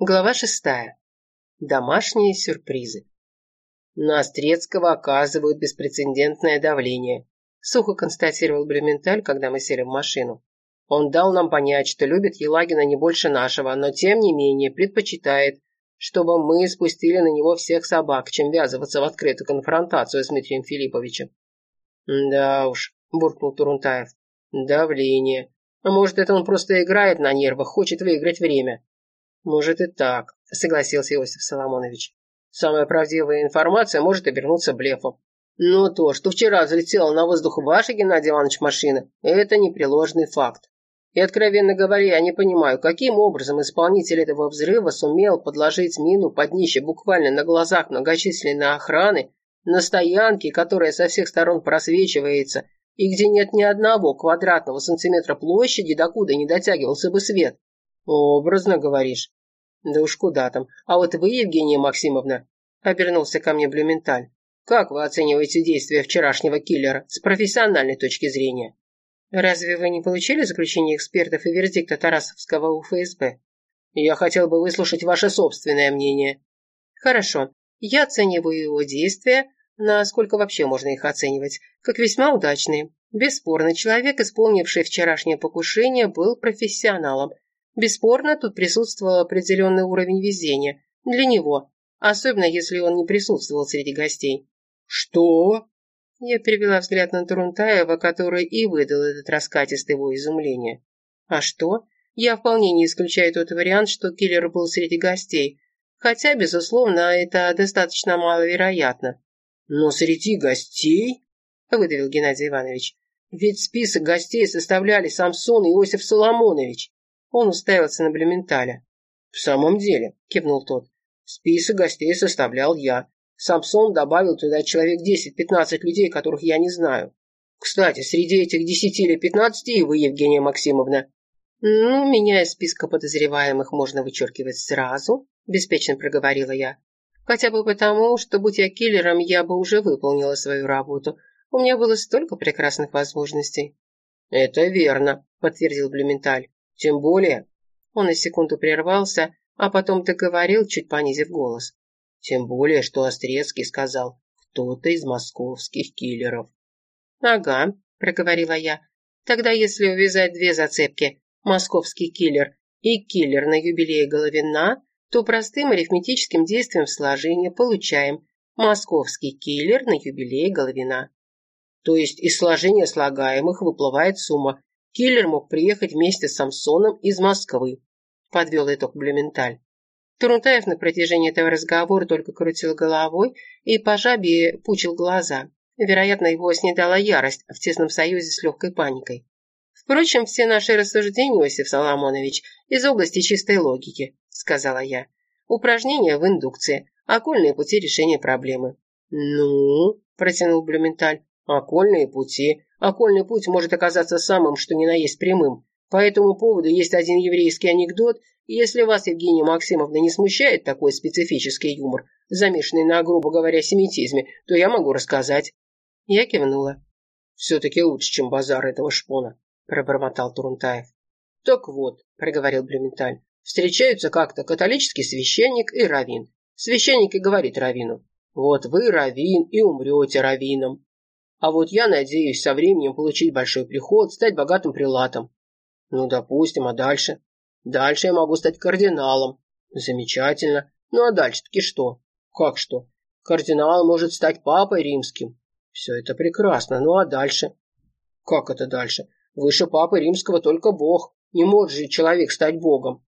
Глава шестая. Домашние сюрпризы. На Острецкого оказывают беспрецедентное давление, сухо констатировал Блюменталь, когда мы сели в машину. Он дал нам понять, что любит Елагина не больше нашего, но тем не менее предпочитает, чтобы мы спустили на него всех собак, чем ввязываться в открытую конфронтацию с Дмитрием Филипповичем. «Да уж», – буркнул Турунтаев, – «давление. Может, это он просто играет на нервах, хочет выиграть время?» «Может и так», — согласился Иосиф Соломонович. «Самая правдивая информация может обернуться блефом. Но то, что вчера взлетела на воздух ваша, Геннадий Иванович, машина, это непреложный факт. И, откровенно говоря, я не понимаю, каким образом исполнитель этого взрыва сумел подложить мину под днище буквально на глазах многочисленной охраны на стоянке, которая со всех сторон просвечивается, и где нет ни одного квадратного сантиметра площади, докуда не дотягивался бы свет. «Образно говоришь?» «Да уж куда там. А вот вы, Евгения Максимовна», — обернулся ко мне Блюменталь, «как вы оцениваете действия вчерашнего киллера с профессиональной точки зрения?» «Разве вы не получили заключение экспертов и вердикта Тарасовского УФСБ?» «Я хотел бы выслушать ваше собственное мнение». «Хорошо. Я оцениваю его действия, насколько вообще можно их оценивать, как весьма удачные. Бесспорно, человек, исполнивший вчерашнее покушение, был профессионалом, Бесспорно, тут присутствовал определенный уровень везения. Для него. Особенно, если он не присутствовал среди гостей. «Что?» Я перевела взгляд на Турунтаева, который и выдал этот раскатистый его изумление. «А что? Я вполне не исключаю тот вариант, что киллер был среди гостей. Хотя, безусловно, это достаточно маловероятно». «Но среди гостей?» – выдавил Геннадий Иванович. «Ведь список гостей составляли Самсон и Иосиф Соломонович». Он уставился на Блюменталя. «В самом деле», – кивнул тот, – «список гостей составлял я. Самсон добавил туда человек 10-15 людей, которых я не знаю. Кстати, среди этих 10 или 15 и вы, Евгения Максимовна». «Ну, меня из списка подозреваемых можно вычеркивать сразу», – беспечно проговорила я. «Хотя бы потому, что, будь я киллером, я бы уже выполнила свою работу. У меня было столько прекрасных возможностей». «Это верно», – подтвердил Блюменталь. Тем более...» Он на секунду прервался, а потом договорил, чуть понизив голос. «Тем более, что Острецкий сказал, кто-то из московских киллеров». «Ага», — проговорила я. «Тогда если увязать две зацепки, московский киллер и киллер на юбилее Головина, то простым арифметическим действием сложения получаем московский киллер на юбилее Головина». То есть из сложения слагаемых выплывает сумма Киллер мог приехать вместе с Самсоном из Москвы, подвел итог Блюменталь. Турунтаев на протяжении этого разговора только крутил головой и по жабе пучил глаза. Вероятно, его снедала ярость в тесном союзе с легкой паникой. Впрочем, все наши рассуждения, Иосиф Соломонович, из области чистой логики, сказала я. Упражнения в индукции, окольные пути решения проблемы. Ну, протянул Блюменталь, окольные пути. Окольный путь может оказаться самым, что ни на есть прямым. По этому поводу есть один еврейский анекдот, если вас, Евгения Максимовна, не смущает такой специфический юмор, замешанный на, грубо говоря, семитизме, то я могу рассказать». Я кивнула. «Все-таки лучше, чем базар этого шпона», – пробормотал Турунтаев. «Так вот», – проговорил Блюменталь, – «встречаются как-то католический священник и раввин. Священник и говорит раввину, вот вы раввин и умрете раввином. А вот я надеюсь со временем получить большой приход, стать богатым прилатом. Ну, допустим, а дальше? Дальше я могу стать кардиналом. Замечательно. Ну, а дальше-таки что? Как что? Кардинал может стать папой римским. Все это прекрасно. Ну, а дальше? Как это дальше? Выше папы римского только бог. Не может же человек стать богом.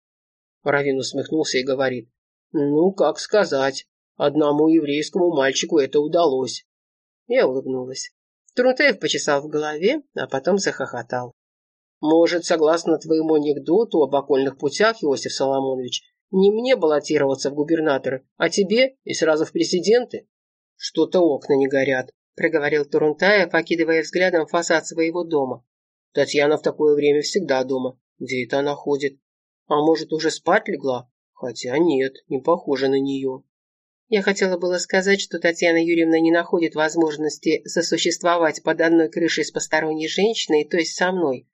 Равин усмехнулся и говорит. Ну, как сказать. Одному еврейскому мальчику это удалось. Я улыбнулась. Трунтаев почесал в голове, а потом захохотал. «Может, согласно твоему анекдоту об окольных путях, Иосиф Соломонович, не мне баллотироваться в губернаторы, а тебе и сразу в президенты?» «Что-то окна не горят», — проговорил Турунтаев, окидывая взглядом фасад своего дома. «Татьяна в такое время всегда дома. Где это она ходит? А может, уже спать легла? Хотя нет, не похоже на нее». Я хотела было сказать, что Татьяна Юрьевна не находит возможности сосуществовать под одной крышей с посторонней женщиной, то есть со мной.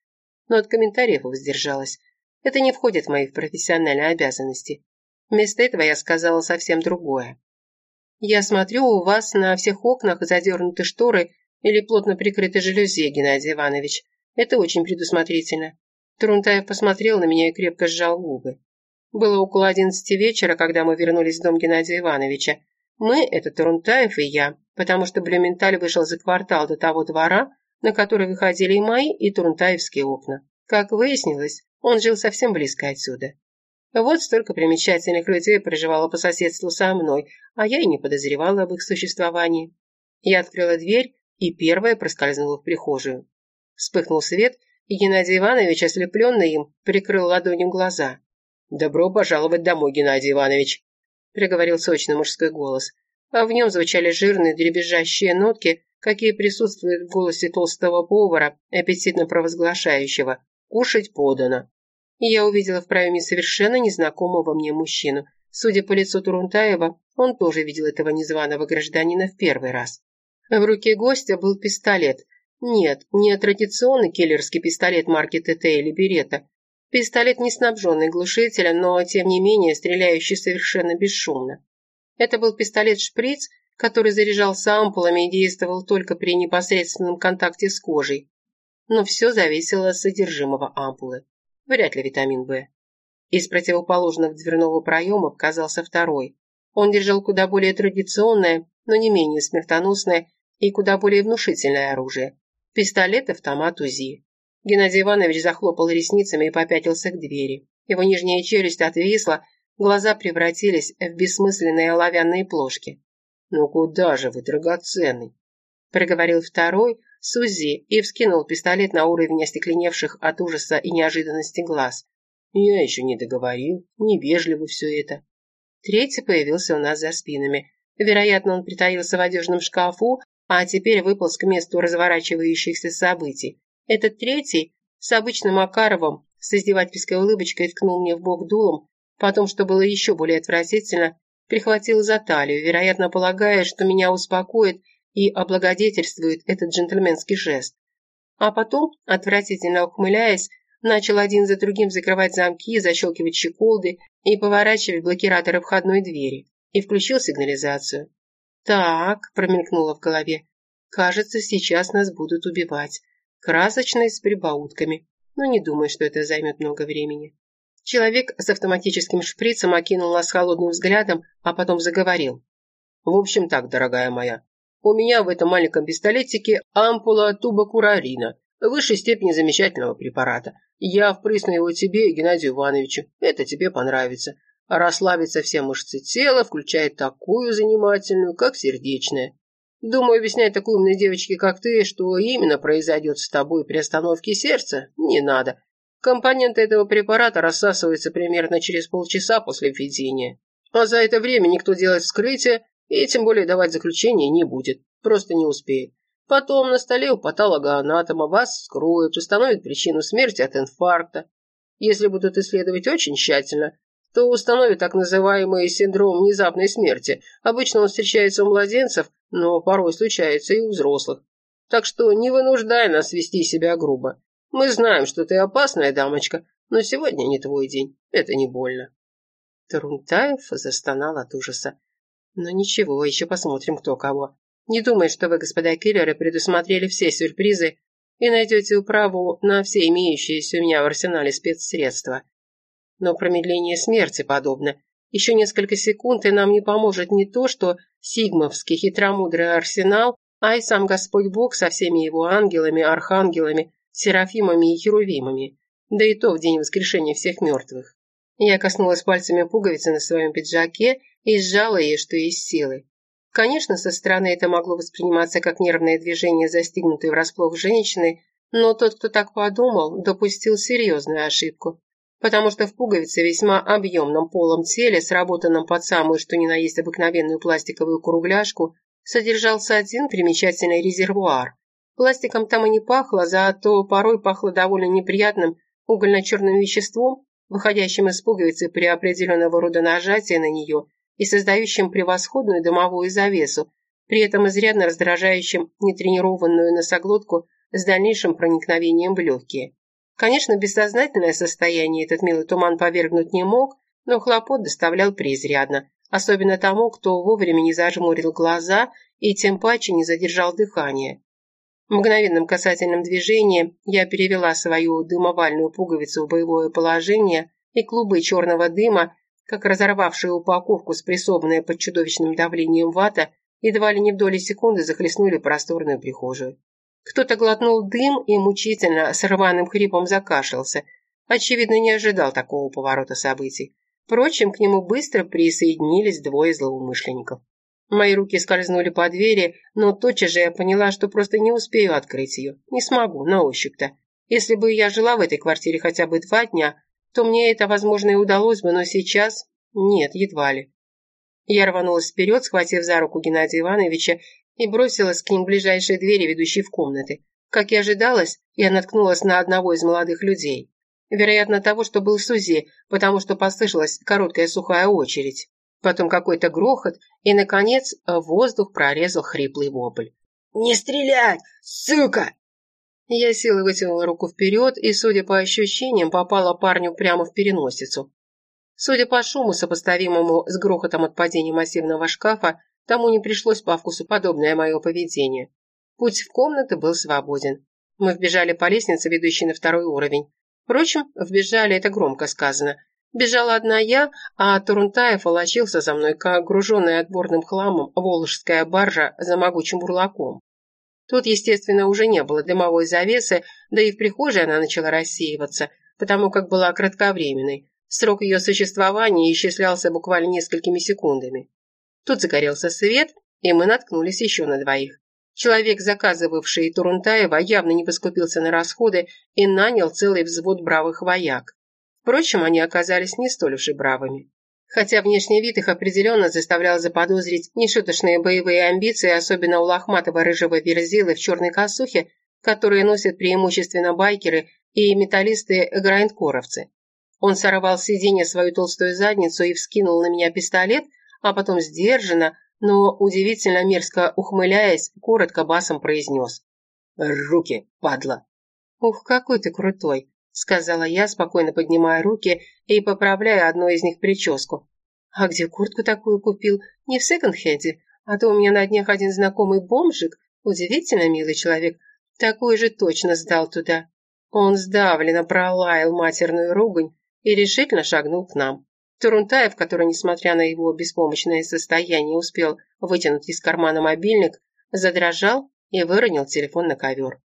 Но от комментариев воздержалась. Это не входит в мои профессиональные обязанности. Вместо этого я сказала совсем другое. «Я смотрю, у вас на всех окнах задернуты шторы или плотно прикрыты жалюзи, Геннадий Иванович. Это очень предусмотрительно». Трунтаев посмотрел на меня и крепко сжал губы. Было около одиннадцати вечера, когда мы вернулись в дом Геннадия Ивановича. Мы – это Трунтаев и я, потому что Блюменталь вышел за квартал до того двора, на который выходили и мои, и Трунтаевские окна. Как выяснилось, он жил совсем близко отсюда. Вот столько примечательных людей проживало по соседству со мной, а я и не подозревала об их существовании. Я открыла дверь и первая проскользнула в прихожую. Вспыхнул свет, и Геннадий Иванович, ослепленный им, прикрыл ладонью глаза. «Добро пожаловать домой, Геннадий Иванович», – приговорил сочный мужской голос, а в нем звучали жирные дребезжащие нотки, какие присутствуют в голосе толстого повара, аппетитно провозглашающего «Кушать подано» и я увидела в проеме совершенно незнакомого мне мужчину. Судя по лицу Турунтаева, он тоже видел этого незваного гражданина в первый раз. В руке гостя был пистолет. Нет, не традиционный киллерский пистолет марки ТТ или Берета. Пистолет не снабженный глушителем, но тем не менее стреляющий совершенно бесшумно. Это был пистолет-шприц, который заряжался ампулами и действовал только при непосредственном контакте с кожей. Но все зависело от содержимого ампулы. Вряд ли витамин В. Из противоположных дверного проема показался второй. Он держал куда более традиционное, но не менее смертоносное и куда более внушительное оружие. Пистолет-автомат УЗИ. Геннадий Иванович захлопал ресницами и попятился к двери. Его нижняя челюсть отвисла, глаза превратились в бессмысленные оловянные плошки. «Ну куда же вы, драгоценный?» проговорил второй, Сузи и вскинул пистолет на уровень остекленевших от ужаса и неожиданности глаз. Я еще не договорил, невежливо все это. Третий появился у нас за спинами. Вероятно, он притаился в одежном шкафу, а теперь выполз к месту разворачивающихся событий. Этот третий с обычным Макаровым с издевательской улыбочкой ткнул мне в бок дулом, потом, что было еще более отвратительно, прихватил за талию, вероятно, полагая, что меня успокоит и облагодетельствует этот джентльменский жест. А потом, отвратительно ухмыляясь, начал один за другим закрывать замки, защелкивать щеколды и поворачивать блокираторы входной двери. И включил сигнализацию. «Так», – промелькнуло в голове, – «кажется, сейчас нас будут убивать. Красочно и с прибаутками. Но не думаю, что это займет много времени». Человек с автоматическим шприцем окинул нас холодным взглядом, а потом заговорил. «В общем так, дорогая моя, у меня в этом маленьком пистолетике ампула тубокурарина, высшей степени замечательного препарата. Я впрысну его тебе и Геннадию Ивановичу. Это тебе понравится. Расслабится все мышцы тела, включая такую занимательную, как сердечная. Думаю, объяснять такой умной девочке, как ты, что именно произойдет с тобой при остановке сердца, не надо. Компоненты этого препарата рассасываются примерно через полчаса после введения. А за это время никто делать вскрытие и тем более давать заключение не будет, просто не успеет. Потом на столе у патологоанатома вас вскроют, установят причину смерти от инфаркта. Если будут исследовать очень тщательно, то установят так называемый синдром внезапной смерти. Обычно он встречается у младенцев, но порой случается и у взрослых. Так что не вынуждай нас вести себя грубо. Мы знаем, что ты опасная дамочка, но сегодня не твой день. Это не больно. Тарунтаев застонал от ужаса. Но ничего, еще посмотрим, кто кого. Не думай, что вы, господа киллеры, предусмотрели все сюрпризы и найдете управу на все имеющиеся у меня в арсенале спецсредства. Но промедление смерти подобно. Еще несколько секунд, и нам не поможет не то, что сигмовский хитромудрый арсенал, а и сам Господь Бог со всеми его ангелами, архангелами, серафимами и херувимами. Да и то в день воскрешения всех мертвых. Я коснулась пальцами пуговицы на своем пиджаке и сжала ее, что есть силы. Конечно, со стороны это могло восприниматься как нервное движение застигнутой врасплох женщины, но тот, кто так подумал, допустил серьезную ошибку, потому что в пуговице весьма объемном полом теле, сработанном под самую, что ни на есть обыкновенную пластиковую кругляшку, содержался один примечательный резервуар. Пластиком там и не пахло, зато порой пахло довольно неприятным угольно-черным веществом, выходящим из пуговицы при определенного рода нажатии на нее и создающим превосходную дымовую завесу, при этом изрядно раздражающим нетренированную носоглотку с дальнейшим проникновением в легкие. Конечно, бессознательное состояние этот милый туман повергнуть не мог, но хлопот доставлял преизрядно, особенно тому, кто вовремя не зажмурил глаза и тем паче не задержал дыхание. Мгновенным касательным движением я перевела свою дымовальную пуговицу в боевое положение, и клубы черного дыма, как разорвавшие упаковку, спрессованная под чудовищным давлением вата, едва ли не в доли секунды захлестнули просторную прихожую. Кто-то глотнул дым и мучительно с рваным хрипом закашлялся. Очевидно, не ожидал такого поворота событий. Впрочем, к нему быстро присоединились двое злоумышленников. Мои руки скользнули по двери, но тотчас же я поняла, что просто не успею открыть ее. Не смогу, на ощупь-то. Если бы я жила в этой квартире хотя бы два дня, то мне это, возможно, и удалось бы, но сейчас нет, едва ли. Я рванулась вперед, схватив за руку Геннадия Ивановича и бросилась к ним ближайшей двери, ведущей в комнаты. Как и ожидалось, я наткнулась на одного из молодых людей. Вероятно, того, что был Сузи, потому что послышалась короткая сухая очередь потом какой-то грохот, и, наконец, воздух прорезал хриплый вопль. «Не стрелять, сука!» Я силой вытянула руку вперед и, судя по ощущениям, попала парню прямо в переносицу. Судя по шуму, сопоставимому с грохотом от падения массивного шкафа, тому не пришлось по вкусу подобное мое поведение. Путь в комнаты был свободен. Мы вбежали по лестнице, ведущей на второй уровень. Впрочем, вбежали это громко сказано. Бежала одна я, а Турунтаев волочился за мной, как груженная отборным хламом волжская баржа за могучим бурлаком. Тут, естественно, уже не было дымовой завесы, да и в прихожей она начала рассеиваться, потому как была кратковременной. Срок ее существования исчислялся буквально несколькими секундами. Тут загорелся свет, и мы наткнулись еще на двоих. Человек, заказывавший Турунтаева, явно не поскупился на расходы и нанял целый взвод бравых вояк. Впрочем, они оказались не столь уж и бравыми. Хотя внешний вид их определенно заставлял заподозрить нешуточные боевые амбиции, особенно у лохматого рыжего верзилы в черной косухе, которые носят преимущественно байкеры и металлисты-грайндкоровцы. Он сорвал с сиденья свою толстую задницу и вскинул на меня пистолет, а потом сдержанно, но удивительно мерзко ухмыляясь, коротко басом произнес. «Руки, падла!» «Ух, какой ты крутой!» сказала я, спокойно поднимая руки и поправляя одной из них прическу. «А где куртку такую купил? Не в секонд-хенде, а то у меня на днях один знакомый бомжик, удивительно милый человек, такой же точно сдал туда». Он сдавленно пролаял матерную ругань и решительно шагнул к нам. Турунтаев, который, несмотря на его беспомощное состояние, успел вытянуть из кармана мобильник, задрожал и выронил телефон на ковер.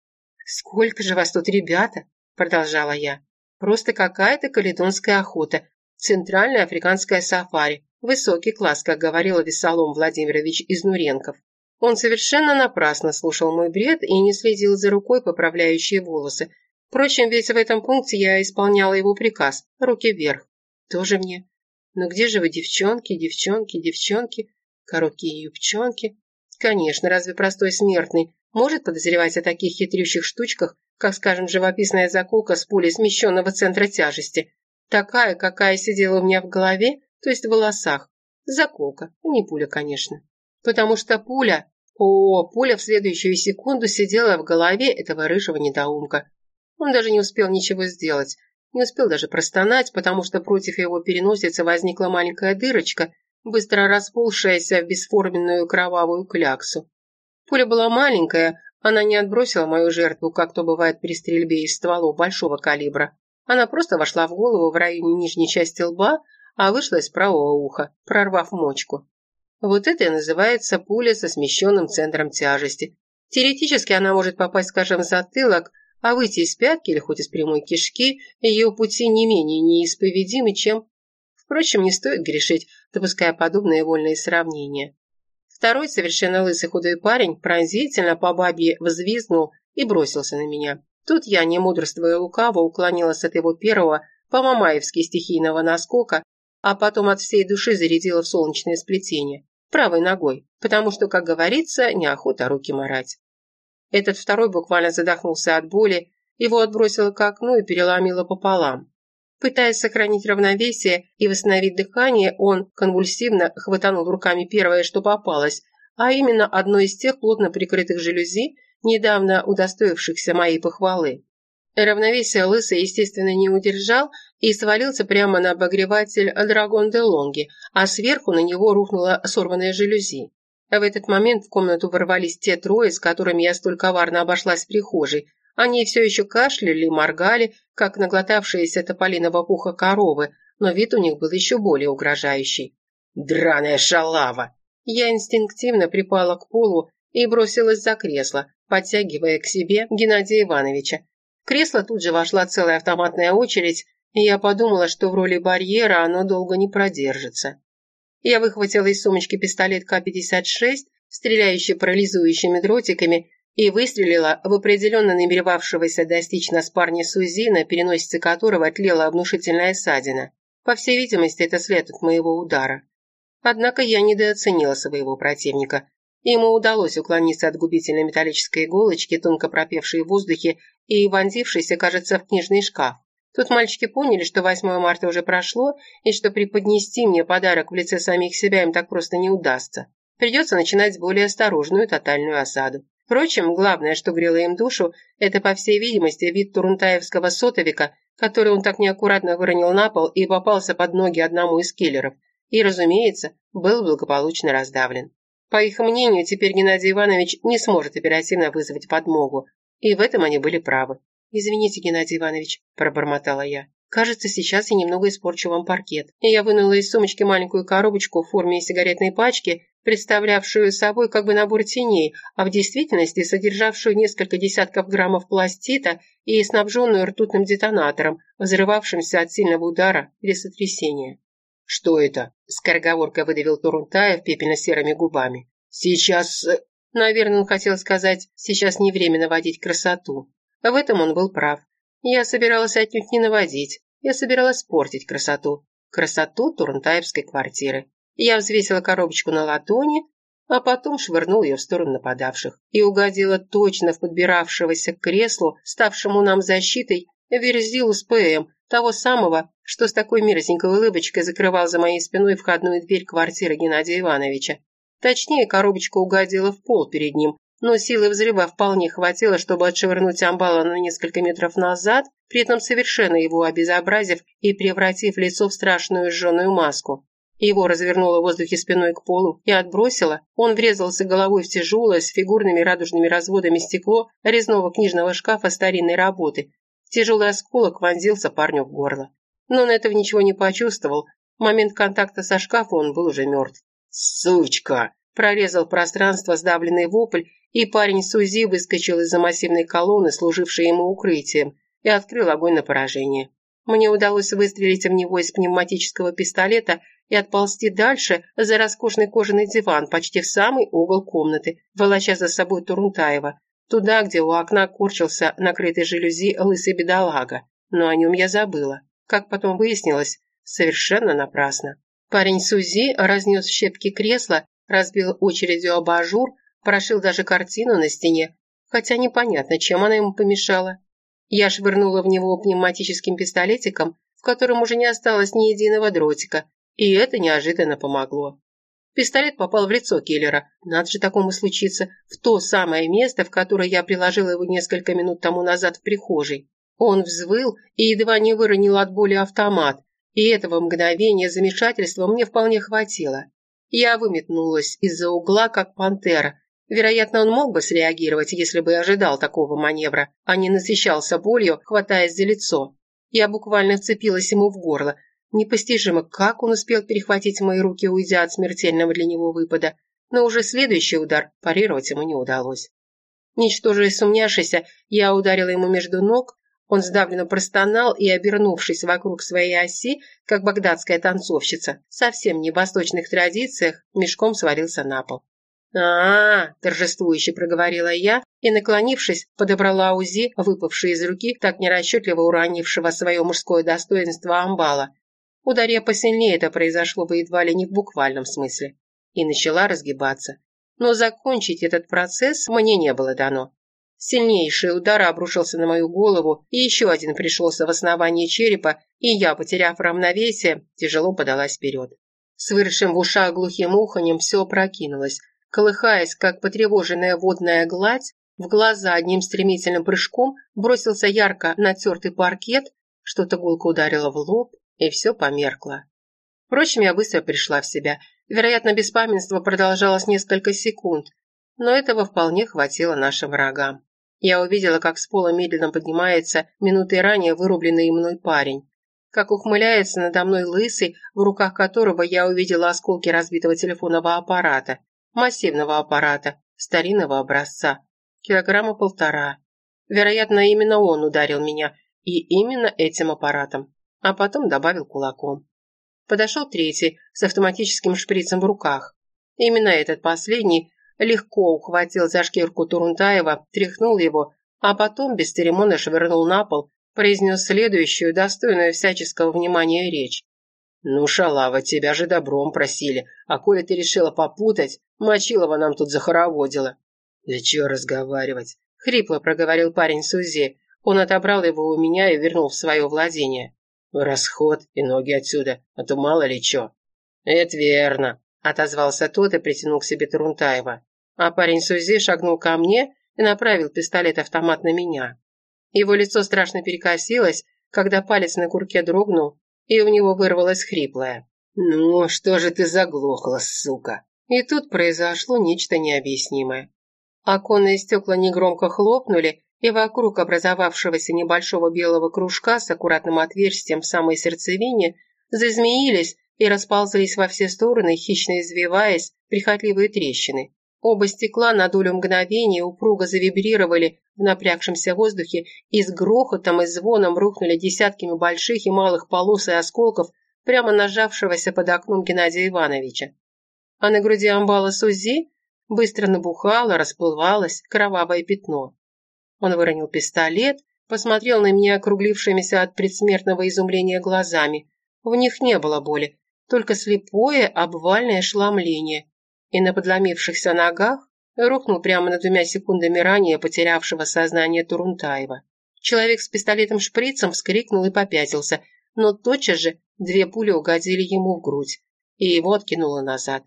«Сколько же вас тут, ребята!» продолжала я. Просто какая-то каледонская охота, центральная африканская сафари, высокий класс, как говорил Весолом Владимирович Изнуренков. Он совершенно напрасно слушал мой бред и не следил за рукой, поправляющей волосы. Впрочем, ведь в этом пункте я исполняла его приказ. Руки вверх. Тоже мне. Но где же вы, девчонки, девчонки, девчонки? Короткие юбчонки? Конечно, разве простой смертный может подозревать о таких хитрющих штучках, как, скажем, живописная заколка с пулей смещенного центра тяжести. Такая, какая сидела у меня в голове, то есть в волосах. Заколка, не пуля, конечно. Потому что пуля... О, пуля в следующую секунду сидела в голове этого рыжего недоумка. Он даже не успел ничего сделать. Не успел даже простонать, потому что против его переносицы возникла маленькая дырочка, быстро расползшаяся в бесформенную кровавую кляксу. Пуля была маленькая, она не отбросила мою жертву, как то бывает при стрельбе из стволов большого калибра. Она просто вошла в голову в районе нижней части лба, а вышла из правого уха, прорвав мочку. Вот это и называется пуля со смещенным центром тяжести. Теоретически она может попасть, скажем, в затылок, а выйти из пятки или хоть из прямой кишки, ее пути не менее неисповедимы, чем... Впрочем, не стоит грешить, допуская подобные вольные сравнения. Второй, совершенно лысый худой парень, пронзительно по бабье взвизгнул и бросился на меня. Тут я, не мудрствуя лукаво, уклонилась от его первого, по-мамаевски стихийного наскока, а потом от всей души зарядила в солнечное сплетение. Правой ногой, потому что, как говорится, неохота руки морать. Этот второй буквально задохнулся от боли, его отбросило к окну и переломило пополам. Пытаясь сохранить равновесие и восстановить дыхание, он конвульсивно хватанул руками первое, что попалось, а именно одно из тех плотно прикрытых жалюзи, недавно удостоившихся моей похвалы. Равновесие лысый, естественно, не удержал и свалился прямо на обогреватель Драгон де Лонги, а сверху на него рухнула сорванная жалюзи. В этот момент в комнату ворвались те трое, с которыми я столь коварно обошлась в прихожей. Они все еще кашляли и моргали, как наглотавшиеся тополиного пуха коровы, но вид у них был еще более угрожающий. «Драная шалава!» Я инстинктивно припала к полу и бросилась за кресло, подтягивая к себе Геннадия Ивановича. В кресло тут же вошла целая автоматная очередь, и я подумала, что в роли барьера оно долго не продержится. Я выхватила из сумочки пистолет К-56, стреляющий парализующими дротиками, и выстрелила в определенно намеревавшегося достичь нас парня Сузи, на переносице которого тлела обнушительная ссадина. По всей видимости, это след от моего удара. Однако я недооценила своего противника. Ему удалось уклониться от губительной металлической иголочки, тонко пропевшей в воздухе и вонзившейся, кажется, в книжный шкаф. Тут мальчики поняли, что 8 марта уже прошло, и что преподнести мне подарок в лице самих себя им так просто не удастся. Придется начинать с более осторожную тотальную осаду. Впрочем, главное, что грело им душу, это, по всей видимости, вид турунтаевского сотовика, который он так неаккуратно выронил на пол и попался под ноги одному из киллеров. И, разумеется, был благополучно раздавлен. По их мнению, теперь Геннадий Иванович не сможет оперативно вызвать подмогу. И в этом они были правы. «Извините, Геннадий Иванович», – пробормотала я. «Кажется, сейчас я немного испорчу вам паркет». И я вынула из сумочки маленькую коробочку в форме сигаретной пачки, представлявшую собой как бы набор теней, а в действительности содержавшую несколько десятков граммов пластита и снабженную ртутным детонатором, взрывавшимся от сильного удара или сотрясения. «Что это?» – скороговоркой выдавил Турунтаев пепельно-серыми губами. «Сейчас...» э, Наверное, он хотел сказать, сейчас не время наводить красоту. В этом он был прав. Я собиралась отнюдь не наводить, я собиралась портить красоту. Красоту Турнтаевской квартиры. Я взвесила коробочку на ладони, а потом швырнул ее в сторону нападавших и угодила точно в подбиравшегося к креслу, ставшему нам защитой, Верзилу с ПМ, того самого, что с такой мерзенькой улыбочкой закрывал за моей спиной входную дверь квартиры Геннадия Ивановича. Точнее, коробочка угодила в пол перед ним, но силы взрыва вполне хватило, чтобы отшвырнуть амбала на несколько метров назад, при этом совершенно его обезобразив и превратив лицо в страшную сжженную маску. Его развернуло в воздухе спиной к полу и отбросило. Он врезался головой в тяжелое, с фигурными радужными разводами стекло резного книжного шкафа старинной работы. Тяжелый осколок вонзился парню в горло. Но он этого ничего не почувствовал. В момент контакта со шкафом он был уже мертв. «Сучка!» Прорезал пространство сдавленный вопль, и парень Сузи выскочил из-за массивной колонны, служившей ему укрытием, и открыл огонь на поражение. Мне удалось выстрелить в него из пневматического пистолета и отползти дальше за роскошный кожаный диван, почти в самый угол комнаты, волоча за собой Турунтаева, туда, где у окна корчился накрытый жалюзи лысый бедолага. Но о нем я забыла. Как потом выяснилось, совершенно напрасно. Парень Сузи разнес щепки кресла, разбил очередью абажур, Прошил даже картину на стене, хотя непонятно, чем она ему помешала. Я швырнула в него пневматическим пистолетиком, в котором уже не осталось ни единого дротика, и это неожиданно помогло. Пистолет попал в лицо киллера. Надо же такому случиться. В то самое место, в которое я приложила его несколько минут тому назад в прихожей. Он взвыл и едва не выронил от боли автомат. И этого мгновения замешательства мне вполне хватило. Я выметнулась из-за угла, как пантера, Вероятно, он мог бы среагировать, если бы ожидал такого маневра, а не насыщался болью, хватаясь за лицо. Я буквально вцепилась ему в горло. Непостижимо, как он успел перехватить мои руки, уйдя от смертельного для него выпада, но уже следующий удар парировать ему не удалось. Ничтоже сумняшися, я ударила ему между ног, он сдавленно простонал и, обернувшись вокруг своей оси, как багдадская танцовщица, совсем не в восточных традициях, мешком свалился на пол а, -а, торжествующе проговорила я и, наклонившись, подобрала УЗИ, выпавший из руки, так нерасчетливо уронившего свое мужское достоинство амбала. Ударя посильнее, это произошло бы едва ли не в буквальном смысле. И начала разгибаться. Но закончить этот процесс мне не было дано. Сильнейший удар обрушился на мою голову, и еще один пришелся в основании черепа, и я, потеряв равновесие, тяжело подалась вперед. С выросшим в ушах глухим уханьем все опрокинулось, Колыхаясь, как потревоженная водная гладь, в глаза одним стремительным прыжком бросился ярко натертый паркет, что-то гулко ударило в лоб, и все померкло. Впрочем, я быстро пришла в себя. Вероятно, беспамятство продолжалось несколько секунд, но этого вполне хватило нашим врагам. Я увидела, как с пола медленно поднимается минутой ранее вырубленный мной парень, как ухмыляется надо мной лысый, в руках которого я увидела осколки разбитого телефонного аппарата, массивного аппарата, старинного образца, килограмма полтора. Вероятно, именно он ударил меня, и именно этим аппаратом, а потом добавил кулаком. Подошел третий с автоматическим шприцем в руках. Именно этот последний легко ухватил за шкирку Турунтаева, тряхнул его, а потом без церемонно швырнул на пол, произнес следующую, достойную всяческого внимания речь. «Ну, шалава, тебя же добром просили, а коли ты решила попутать, Мочилова нам тут захороводила». «Да чего разговаривать?» — хрипло проговорил парень Сузи. Он отобрал его у меня и вернул в свое владение. «Расход и ноги отсюда, а то мало ли чё». «Это верно», — отозвался тот и притянул к себе Турунтаева. А парень Сузи шагнул ко мне и направил пистолет-автомат на меня. Его лицо страшно перекосилось, когда палец на курке дрогнул, и у него вырвалось хриплое. «Ну, что же ты заглохла, сука?» И тут произошло нечто необъяснимое. Оконные стекла негромко хлопнули, и вокруг образовавшегося небольшого белого кружка с аккуратным отверстием в самой сердцевине зазмеились и расползлись во все стороны, хищно извиваясь, прихотливые трещины. Оба стекла на долю мгновения упруго завибрировали в напрягшемся воздухе и с грохотом и звоном рухнули десятками больших и малых полос и осколков прямо нажавшегося под окном Геннадия Ивановича. А на груди амбала Сузи быстро набухало, расплывалось кровавое пятно. Он выронил пистолет, посмотрел на меня округлившимися от предсмертного изумления глазами. В них не было боли, только слепое обвальное шламление. И на подломившихся ногах рухнул прямо над двумя секундами ранее потерявшего сознание Турунтаева. Человек с пистолетом-шприцем вскрикнул и попятился, но тотчас же две пули угодили ему в грудь, и его откинуло назад.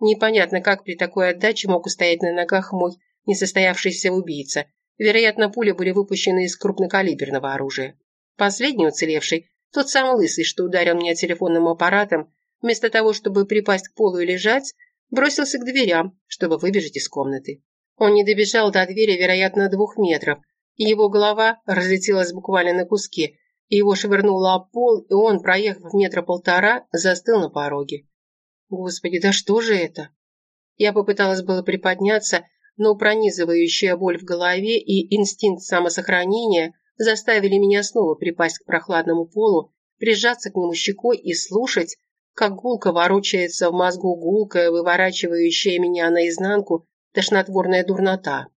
Непонятно, как при такой отдаче мог устоять на ногах мой несостоявшийся убийца, Вероятно, пули были выпущены из крупнокалиберного оружия. Последний уцелевший, тот самый лысый, что ударил меня телефонным аппаратом, вместо того, чтобы припасть к полу и лежать, бросился к дверям, чтобы выбежать из комнаты. Он не добежал до двери, вероятно, двух метров, и его голова разлетелась буквально на куски, и его швырнуло об пол, и он, проехав метра полтора, застыл на пороге. Господи, да что же это? Я попыталась было приподняться, но пронизывающая боль в голове и инстинкт самосохранения заставили меня снова припасть к прохладному полу, прижаться к нему щекой и слушать, как гулко ворочается в мозгу гулкая, выворачивающая меня наизнанку тошнотворная дурнота.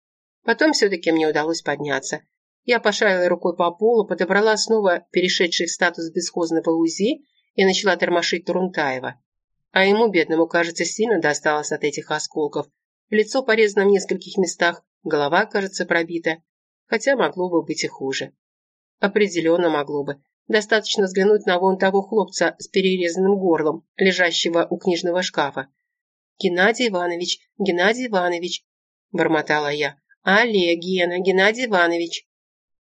Потом все-таки мне удалось подняться. Я пошарила рукой по полу, подобрала снова перешедший в статус бесхозного УЗИ и начала тормошить Турунтаева. А ему, бедному, кажется, сильно досталось от этих осколков, Лицо порезано в нескольких местах, голова, кажется, пробита. Хотя могло бы быть и хуже. Определенно могло бы. Достаточно взглянуть на вон того хлопца с перерезанным горлом, лежащего у книжного шкафа. «Геннадий Иванович, Геннадий Иванович», – бормотала я. «Алле, Гена, Геннадий Иванович».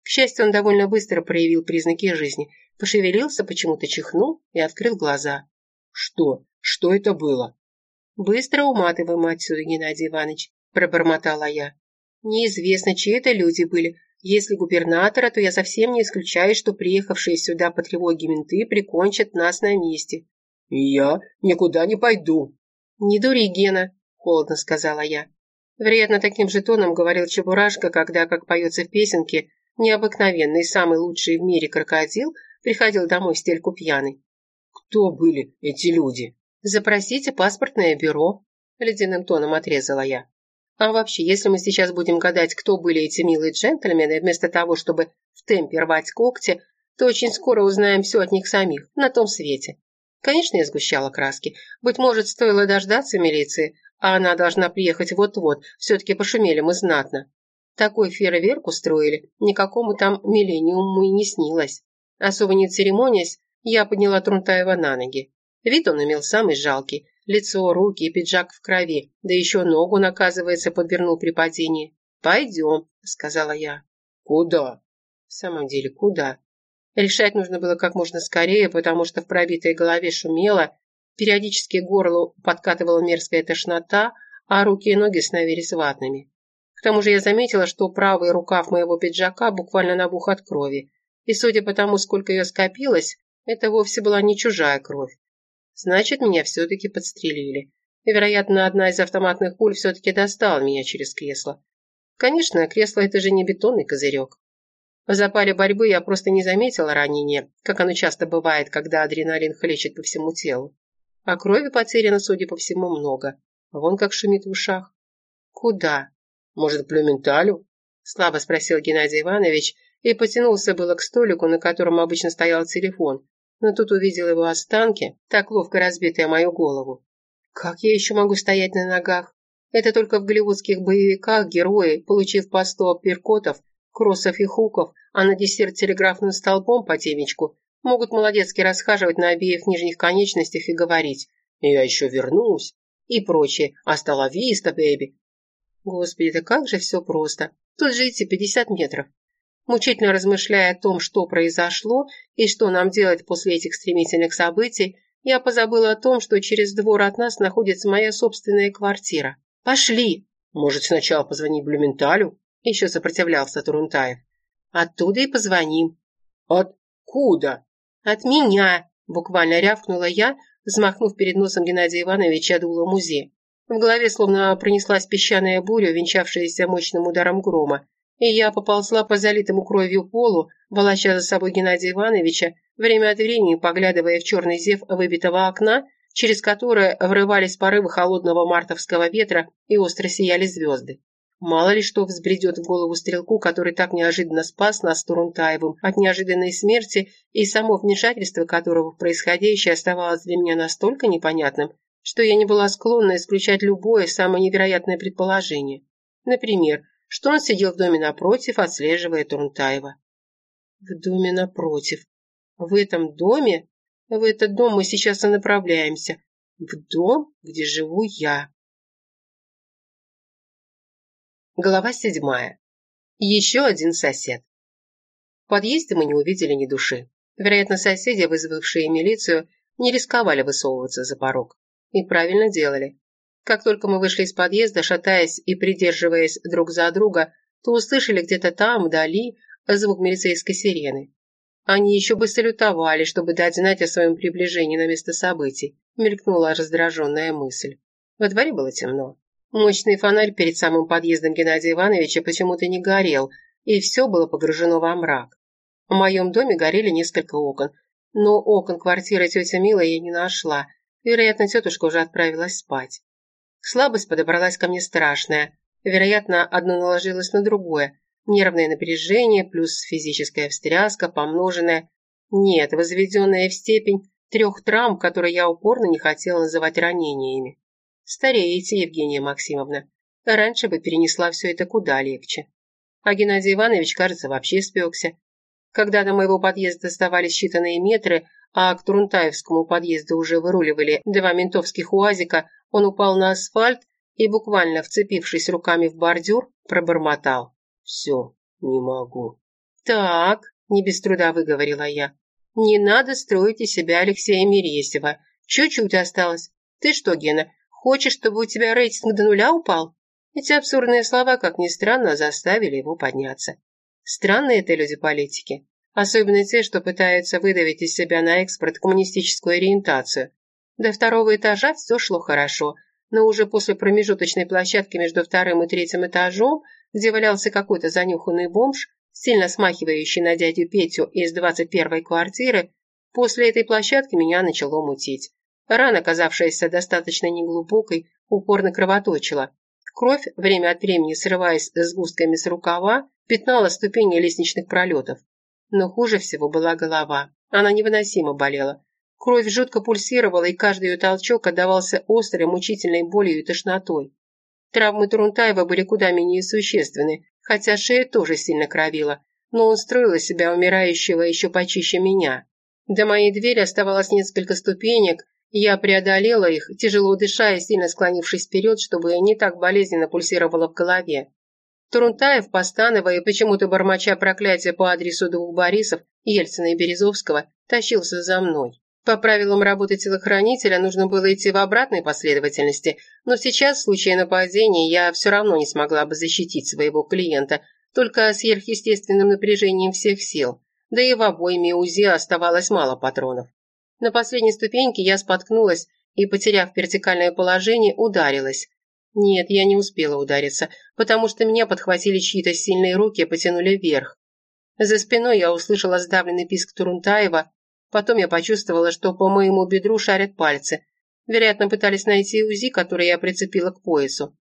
К счастью, он довольно быстро проявил признаки жизни. Пошевелился, почему-то чихнул и открыл глаза. «Что? Что это было?» «Быстро уматываем отсюда, Геннадий Иванович», – пробормотала я. «Неизвестно, чьи это люди были. Если губернатора, то я совсем не исключаю, что приехавшие сюда по тревоге менты прикончат нас на месте». «Я никуда не пойду». «Не дури, Гена», – холодно сказала я. Вероятно, таким же тоном говорил Чебурашка, когда, как поется в песенке, необыкновенный, самый лучший в мире крокодил приходил домой в стельку пьяный. «Кто были эти люди?» «Запросите паспортное бюро», – ледяным тоном отрезала я. «А вообще, если мы сейчас будем гадать, кто были эти милые джентльмены, вместо того, чтобы в темпе рвать когти, то очень скоро узнаем все от них самих, на том свете». Конечно, я сгущала краски. Быть может, стоило дождаться милиции, а она должна приехать вот-вот, все-таки пошумели мы знатно. Такой фейерверк устроили, никакому там миллениуму и не снилось. Особо не церемонясь, я подняла Трунтаева на ноги. Вид он имел самый жалкий. Лицо, руки и пиджак в крови, да еще ногу, оказывается, подвернул при падении. «Пойдем», — сказала я. «Куда?» «В самом деле, куда?» Решать нужно было как можно скорее, потому что в пробитой голове шумело, периодически горло подкатывала мерзкая тошнота, а руки и ноги становились ватными. К тому же я заметила, что правый рукав моего пиджака буквально набух от крови, и судя по тому, сколько ее скопилось, это вовсе была не чужая кровь. Значит, меня все-таки подстрелили. И, вероятно, одна из автоматных пуль все-таки достала меня через кресло. Конечно, кресло – это же не бетонный козырек. В запале борьбы я просто не заметила ранения, как оно часто бывает, когда адреналин хлещет по всему телу. А крови потеряно, судя по всему, много. Вон как шумит в ушах. Куда? Может, к Блюменталю? Слабо спросил Геннадий Иванович и потянулся было к столику, на котором обычно стоял телефон, но тут увидел его останки, так ловко разбитые мою голову. Как я еще могу стоять на ногах? Это только в голливудских боевиках герои, получив по сто перкотов, кроссов и хуков, а на десерт телеграфным столбом по темечку, могут молодецки расхаживать на обеих нижних конечностях и говорить «Я еще вернусь» и прочее «Астала виста, бэби». Господи, да как же все просто. Тут же идти 50 метров. Мучительно размышляя о том, что произошло и что нам делать после этих стремительных событий, я позабыла о том, что через двор от нас находится моя собственная квартира. «Пошли!» «Может, сначала позвонить Блюменталю?» Еще сопротивлялся Турунтаев. «Оттуда и позвоним». «Откуда?» «От меня!» Буквально рявкнула я, взмахнув перед носом Геннадия Ивановича дуло музея. В голове словно пронеслась песчаная буря, венчавшаяся мощным ударом грома, и я поползла по залитому кровью полу, волоча за собой Геннадия Ивановича, время от времени поглядывая в черный зев выбитого окна, через которое врывались порывы холодного мартовского ветра и остро сияли звезды. Мало ли что взбредет в голову стрелку, который так неожиданно спас нас Турунтаевым от неожиданной смерти, и само вмешательство которого в происходящее оставалось для меня настолько непонятным, что я не была склонна исключать любое самое невероятное предположение. Например, что он сидел в доме напротив, отслеживая Турунтаева. В доме напротив. В этом доме? В этот дом мы сейчас и направляемся. В дом, где живу я. Глава седьмая. Еще один сосед. В подъезде мы не увидели ни души. Вероятно, соседи, вызвавшие милицию, не рисковали высовываться за порог. И правильно делали. Как только мы вышли из подъезда, шатаясь и придерживаясь друг за друга, то услышали где-то там, вдали, звук милицейской сирены. Они еще бы салютовали, чтобы дать знать о своем приближении на место событий, мелькнула раздраженная мысль. Во дворе было темно. Мощный фонарь перед самым подъездом Геннадия Ивановича почему-то не горел, и все было погружено во мрак. В моем доме горели несколько окон, но окон квартиры тети Милы я не нашла. Вероятно, тетушка уже отправилась спать. Слабость подобралась ко мне страшная. Вероятно, одно наложилось на другое. Нервное напряжение плюс физическая встряска, помноженная... Нет, возведенная в степень трех травм, которые я упорно не хотела называть ранениями. Стареете, Евгения Максимовна. Раньше бы перенесла все это куда легче. А Геннадий Иванович, кажется, вообще спекся. Когда до моего подъезда оставались считанные метры, а к Трунтаевскому подъезду уже выруливали два ментовских уазика, он упал на асфальт и, буквально вцепившись руками в бордюр, пробормотал. «Все, не могу». «Так», — не без труда выговорила я, «не надо строить из себя Алексея Мересева. Чуть-чуть осталось. Ты что, Гена, хочешь, чтобы у тебя рейтинг до нуля упал?» Эти абсурдные слова, как ни странно, заставили его подняться. Странные это люди-политики. Особенно те, что пытаются выдавить из себя на экспорт коммунистическую ориентацию. До второго этажа все шло хорошо, но уже после промежуточной площадки между вторым и третьим этажом, где валялся какой-то занюханный бомж, сильно смахивающий на дядю Петю из двадцать первой квартиры, после этой площадки меня начало мутить. Рана, оказавшаяся достаточно неглубокой, упорно кровоточила. Кровь, время от времени срываясь с густками с рукава, пятнала ступени лестничных пролетов. Но хуже всего была голова. Она невыносимо болела. Кровь жутко пульсировала, и каждый ее толчок отдавался острой, мучительной болью и тошнотой. Травмы Трунтаева были куда менее существенны, хотя шея тоже сильно кровила, но он строил из себя умирающего еще почище меня. До моей двери оставалось несколько ступенек, я преодолела их, тяжело дыша и сильно склонившись вперед, чтобы не так болезненно пульсировало в голове. Турунтаев, постановая и почему-то бормоча проклятия по адресу двух Борисов, Ельцина и Березовского, тащился за мной. По правилам работы телохранителя нужно было идти в обратной последовательности, но сейчас в случае нападения я все равно не смогла бы защитить своего клиента, только сверхъестественным напряжением всех сил, да и в обойме УЗИ оставалось мало патронов. На последней ступеньке я споткнулась и, потеряв вертикальное положение, ударилась. Нет, я не успела удариться, потому что меня подхватили чьи-то сильные руки и потянули вверх. За спиной я услышала сдавленный писк Турунтаева, потом я почувствовала, что по моему бедру шарят пальцы. Вероятно, пытались найти УЗИ, который я прицепила к поясу.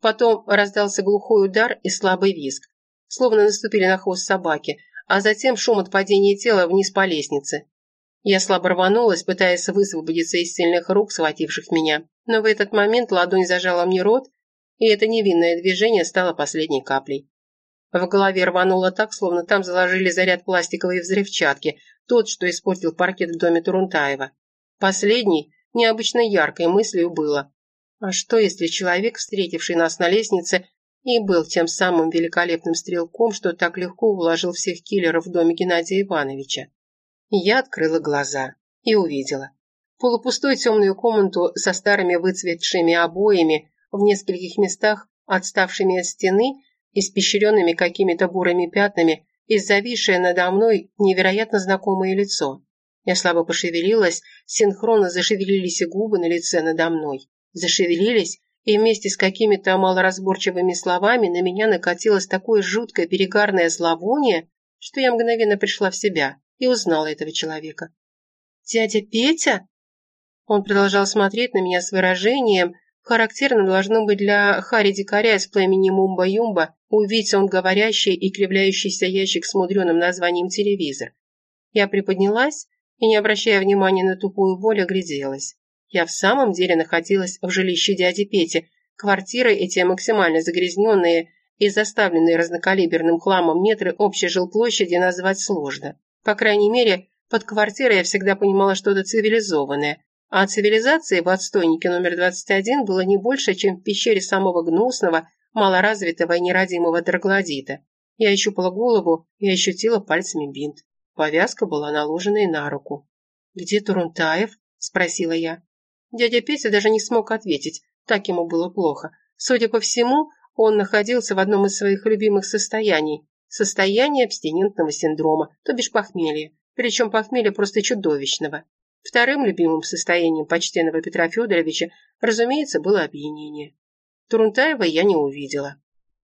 Потом раздался глухой удар и слабый визг, словно наступили на хвост собаки, а затем шум от падения тела вниз по лестнице. Я слабо рванулась, пытаясь высвободиться из сильных рук, схвативших меня, но в этот момент ладонь зажала мне рот, и это невинное движение стало последней каплей. В голове рвануло так, словно там заложили заряд пластиковой взрывчатки, тот, что испортил паркет в доме Турунтаева. Последней, необычно яркой мыслью было. А что, если человек, встретивший нас на лестнице, и был тем самым великолепным стрелком, что так легко уложил всех киллеров в доме Геннадия Ивановича? Я открыла глаза и увидела. Полупустую темную комнату со старыми выцветшими обоями, в нескольких местах отставшими от стены, испещренными какими-то бурыми пятнами, и зависшее надо мной невероятно знакомое лицо. Я слабо пошевелилась, синхронно зашевелились и губы на лице надо мной. Зашевелились, и вместе с какими-то малоразборчивыми словами на меня накатилось такое жуткое перегарное зловоние, что я мгновенно пришла в себя и узнала этого человека. «Дядя Петя?» Он продолжал смотреть на меня с выражением, характерным должно быть для Хари Дикаря из племени Мумба-Юмба, увидеть он говорящий и кривляющийся ящик с мудреным названием телевизор. Я приподнялась и, не обращая внимания на тупую боль, огляделась. Я в самом деле находилась в жилище дяди Пети. Квартиры эти максимально загрязненные и заставленные разнокалиберным хламом метры общей жилплощади назвать сложно. По крайней мере, под квартирой я всегда понимала что-то цивилизованное, а цивилизации в отстойнике номер 21 было не больше, чем в пещере самого гнусного, малоразвитого и нерадимого троглодита. Я ощупала голову и ощутила пальцами бинт. Повязка была наложена и на руку. «Где Турунтаев?» – спросила я. Дядя Петя даже не смог ответить, так ему было плохо. Судя по всему, он находился в одном из своих любимых состояний Состояние абстинентного синдрома, то бишь похмелья, причем похмелья просто чудовищного. Вторым любимым состоянием почтенного Петра Федоровича, разумеется, было опьянение. Турунтаева я не увидела.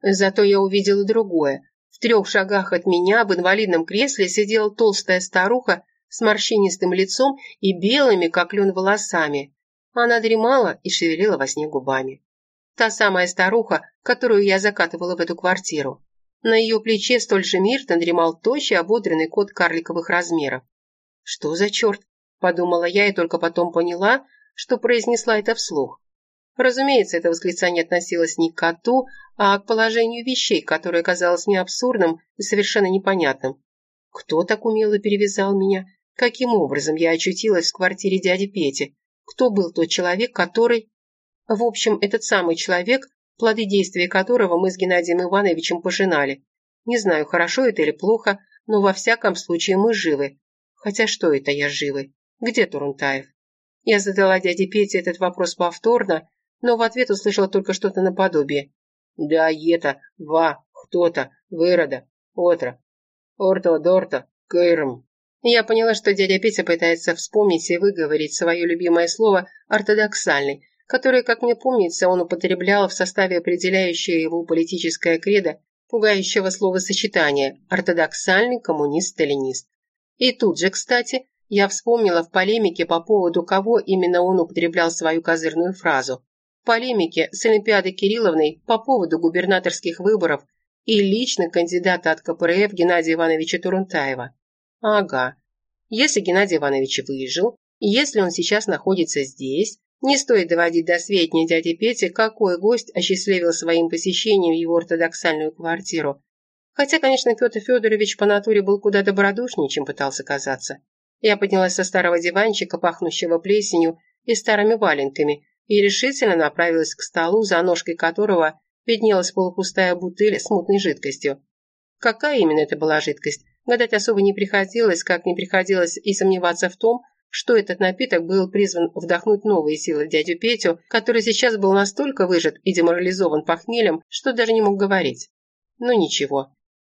Зато я увидела другое. В трех шагах от меня в инвалидном кресле сидела толстая старуха с морщинистым лицом и белыми, как лен, волосами. Она дремала и шевелила во сне губами. Та самая старуха, которую я закатывала в эту квартиру. На ее плече столь же мирно дремал тощий, ободренный кот карликовых размеров. «Что за черт?» – подумала я и только потом поняла, что произнесла это вслух. Разумеется, это восклицание относилось не к коту, а к положению вещей, которое казалось мне абсурдным и совершенно непонятным. Кто так умело перевязал меня? Каким образом я очутилась в квартире дяди Пети? Кто был тот человек, который... В общем, этот самый человек плоды действия которого мы с Геннадием Ивановичем пожинали. Не знаю, хорошо это или плохо, но во всяком случае мы живы. Хотя что это я живы? Где Турунтаев? Я задала дяде Пете этот вопрос повторно, но в ответ услышала только что-то наподобие. Да, это, ва, кто-то, вырода, отра, орто-дорто, кырм. Я поняла, что дядя Петя пытается вспомнить и выговорить свое любимое слово «ортодоксальный», которое, как мне помнится, он употреблял в составе определяющего его политическое кредо пугающего словосочетания «ортодоксальный коммунист-сталинист». И тут же, кстати, я вспомнила в полемике по поводу кого именно он употреблял свою козырную фразу. В полемике с Олимпиадой Кирилловной по поводу губернаторских выборов и лично кандидата от КПРФ Геннадия Ивановича Турунтаева. Ага. Если Геннадий Иванович выжил, если он сейчас находится здесь, не стоит доводить до сведения дяди Пети, какой гость осчастливил своим посещением его ортодоксальную квартиру. Хотя, конечно, Петр Федорович по натуре был куда добродушнее, чем пытался казаться. Я поднялась со старого диванчика, пахнущего плесенью и старыми валенками, и решительно направилась к столу, за ножкой которого виднелась полупустая бутыль с мутной жидкостью. Какая именно это была жидкость, гадать особо не приходилось, как не приходилось и сомневаться в том, что этот напиток был призван вдохнуть новые силы в дядю Петю, который сейчас был настолько выжат и деморализован похмельем, что даже не мог говорить. Но ничего.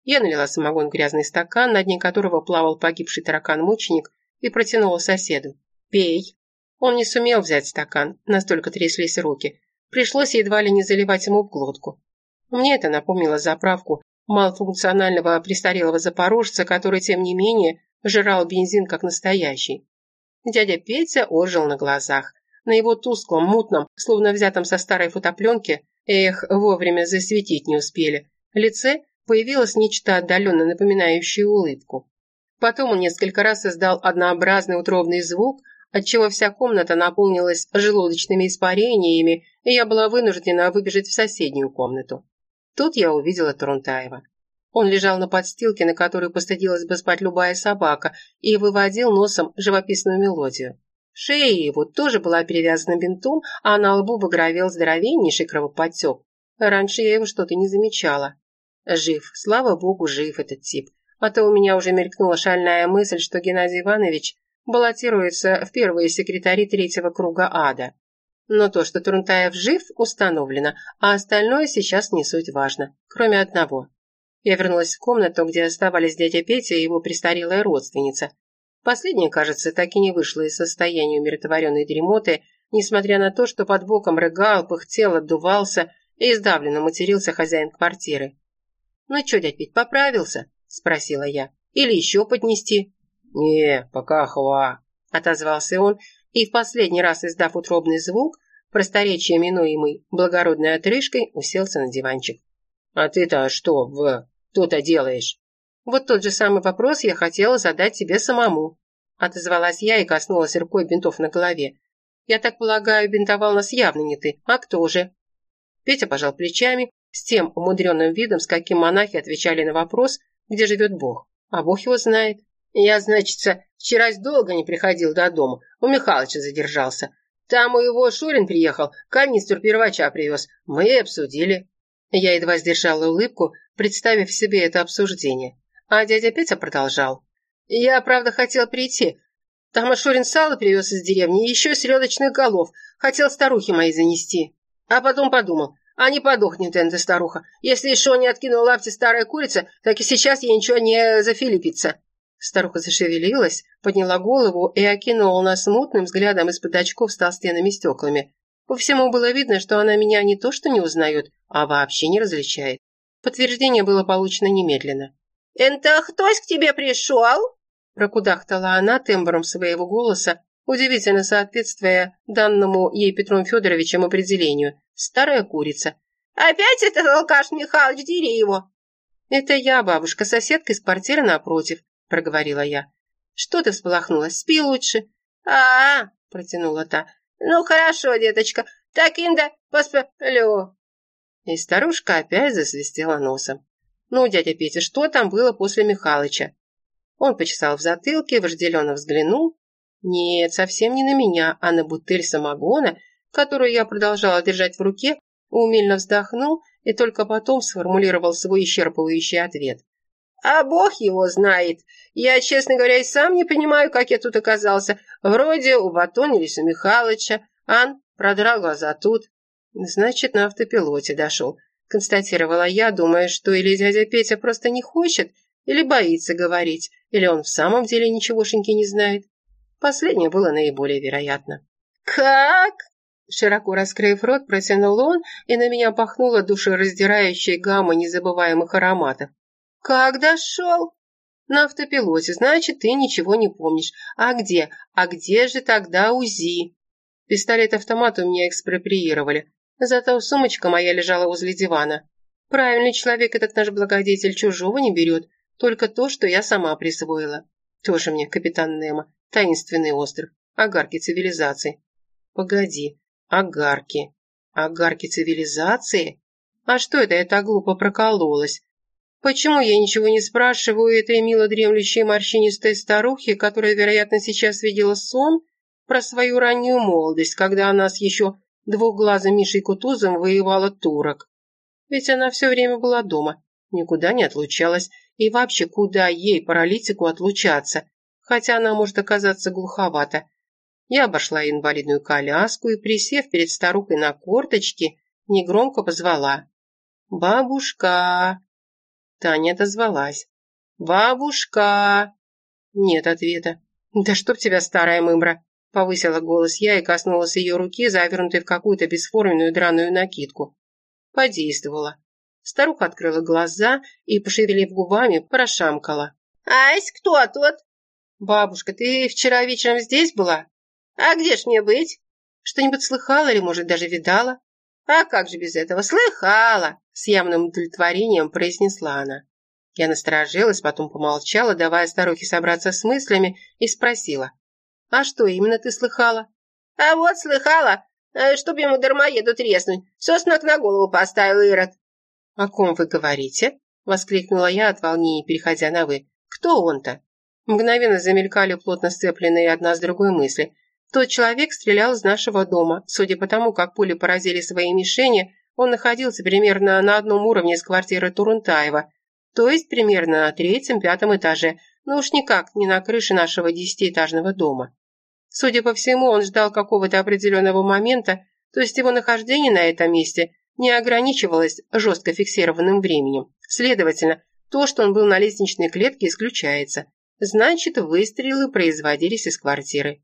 Я налила самогон в грязный стакан, на дне которого плавал погибший таракан-мученик, и протянула соседу. «Пей». Он не сумел взять стакан, настолько тряслись руки. Пришлось едва ли не заливать ему в глотку. Мне это напомнило заправку малофункционального престарелого запорожца, который, тем не менее, жрал бензин как настоящий. Дядя Петя ожил на глазах. На его тусклом, мутном, словно взятом со старой фотопленки, эх, вовремя засветить не успели, лице появилось нечто отдаленно напоминающее улыбку. Потом он несколько раз издал однообразный утробный звук, отчего вся комната наполнилась желудочными испарениями, и я была вынуждена выбежать в соседнюю комнату. Тут я увидела Трунтаева. Он лежал на подстилке, на которой постыдилась бы спать любая собака, и выводил носом живописную мелодию. Шея его тоже была перевязана бинтом, а на лбу багровел здоровеннейший кровоподтек. Раньше я его что-то не замечала. Жив, слава богу, жив этот тип. А то у меня уже мелькнула шальная мысль, что Геннадий Иванович баллотируется в первые секретари третьего круга ада. Но то, что Трунтаев жив, установлено, а остальное сейчас не суть важно, кроме одного. Я вернулась в комнату, где оставались дядя Петя и его престарелая родственница. Последняя, кажется, так и не вышла из состояния умиротворенной дремоты, несмотря на то, что под боком рыгал, пыхтел, отдувался и издавленно матерился хозяин квартиры. «Ну что, дядь Петь, поправился?» – спросила я. «Или еще поднести?» «Не, пока хва», – отозвался он и в последний раз, издав утробный звук, просторечие минуемый благородной отрыжкой, уселся на диванчик. «А ты-то что в тут-то делаешь?» «Вот тот же самый вопрос я хотела задать тебе самому», отозвалась я и коснулась рукой бинтов на голове. «Я так полагаю, бинтовал нас явно не ты, а кто же?» Петя пожал плечами, с тем умудренным видом, с каким монахи отвечали на вопрос, где живет Бог. А Бог его знает. Я, значит, вчера долго не приходил до дома, у Михалыча задержался. Там у его Шурин приехал, канистру первача привез. Мы и обсудили. Я едва сдержала улыбку, представив себе это обсуждение. А дядя Петя продолжал. Я, правда, хотел прийти. Там Шурин сало привез из деревни и еще селедочных голов. Хотел старухи мои занести. А потом подумал, а не подохнет эта старуха. Если еще не откинула лапти старая курица, так и сейчас ей ничего не зафилипится. Старуха зашевелилась, подняла голову и окинула нас смутным взглядом из-под очков с толстенными стеклами. По всему было видно, что она меня не то что не узнает, а вообще не различает. Подтверждение было получено немедленно. «Это хтось к тебе пришел?» Прокудахтала она тембром своего голоса, удивительно соответствуя данному ей Петром Федоровичем определению. Старая курица. «Опять этот алкаш Михалыч, дери его!» «Это я, бабушка, соседка из квартиры напротив. – проговорила я. «Что ты всполохнулась? Спи лучше». «А-а-а!» – протянула та. «Ну, хорошо, деточка, так инда посплю». И старушка опять засвистела носом. «Ну, дядя Петя, что там было после Михалыча?» Он почесал в затылке, вожделенно взглянул. Нет, совсем не на меня, а на бутыль самогона, которую я продолжала держать в руке, умильно вздохнул и только потом сформулировал свой исчерпывающий ответ. А бог его знает. Я, честно говоря, и сам не понимаю, как я тут оказался. Вроде у Батонилиса Михайловича. Ан продрал глаза тут. Значит, на автопилоте дошел. Констатировала я, думая, что или дядя Петя просто не хочет, или боится говорить, или он в самом деле ничегошеньки не знает. Последнее было наиболее вероятно. «Как?» Широко раскрыв рот, протянул он, и на меня пахнуло душераздирающей гаммой незабываемых ароматов. «Как дошел?» «На автопилоте, значит, ты ничего не помнишь. А где? А где же тогда УЗИ?» Пистолет-автомат у меня экспроприировали. Зато сумочка моя лежала возле дивана. Правильный человек этот наш благодетель чужого не берет, только то, что я сама присвоила. Тоже мне капитан Немо, таинственный остров, огарки цивилизации. Погоди, огарки. Огарки цивилизации? А что это я так глупо прокололась? Почему я ничего не спрашиваю этой мило дремлющей морщинистой старухи, которая, вероятно, сейчас видела сон про свою раннюю молодость, когда она с еще двухглазым Мишей Кутузом воевала турок? Ведь она все время была дома, никуда не отлучалась, и вообще куда ей, паралитику, отлучаться, хотя она может оказаться глуховата. Я обошла инвалидную коляску и, присев перед старухой на корточки, негромко позвала. «Бабушка!» Таня отозвалась. «Бабушка!» Нет ответа. «Да чтоб тебя, старая мымра!» Повысила голос я и коснулась ее руки, завернутой в какую-то бесформенную драную накидку. Подействовала. Старуха открыла глаза и, пошевелив губами, прошамкала. «Ась, кто тут?» «Бабушка, ты вчера вечером здесь была?» «А где ж мне быть?» «Что-нибудь слыхала или, может, даже видала?» «А как же без этого? Слыхала!» С явным удовлетворением произнесла она. Я насторожилась, потом помолчала, давая старухе собраться с мыслями, и спросила. «А что именно ты слыхала?» «А вот слыхала, э, чтоб ему дармоеду треснуть. Все с ног на голову поставил Ирод». «О ком вы говорите?» — воскликнула я от волнения, переходя на «вы». «Кто он-то?» Мгновенно замелькали плотно сцепленные одна с другой мысли. Тот человек стрелял из нашего дома. Судя по тому, как пули поразили свои мишени, он находился примерно на одном уровне с квартиры Турунтаева, то есть примерно на третьем-пятом этаже, но уж никак не на крыше нашего десятиэтажного дома. Судя по всему, он ждал какого-то определенного момента, то есть его нахождение на этом месте не ограничивалось жестко фиксированным временем. Следовательно, то, что он был на лестничной клетке, исключается. Значит, выстрелы производились из квартиры.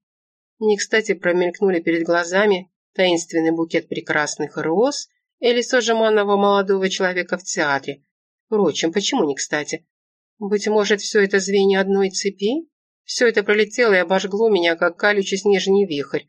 Не кстати промелькнули перед глазами таинственный букет прекрасных роз и лицо жеманного молодого человека в театре. Впрочем, почему не кстати? Быть может, все это звенья одной цепи? Все это пролетело и обожгло меня, как колючий снежный вихрь.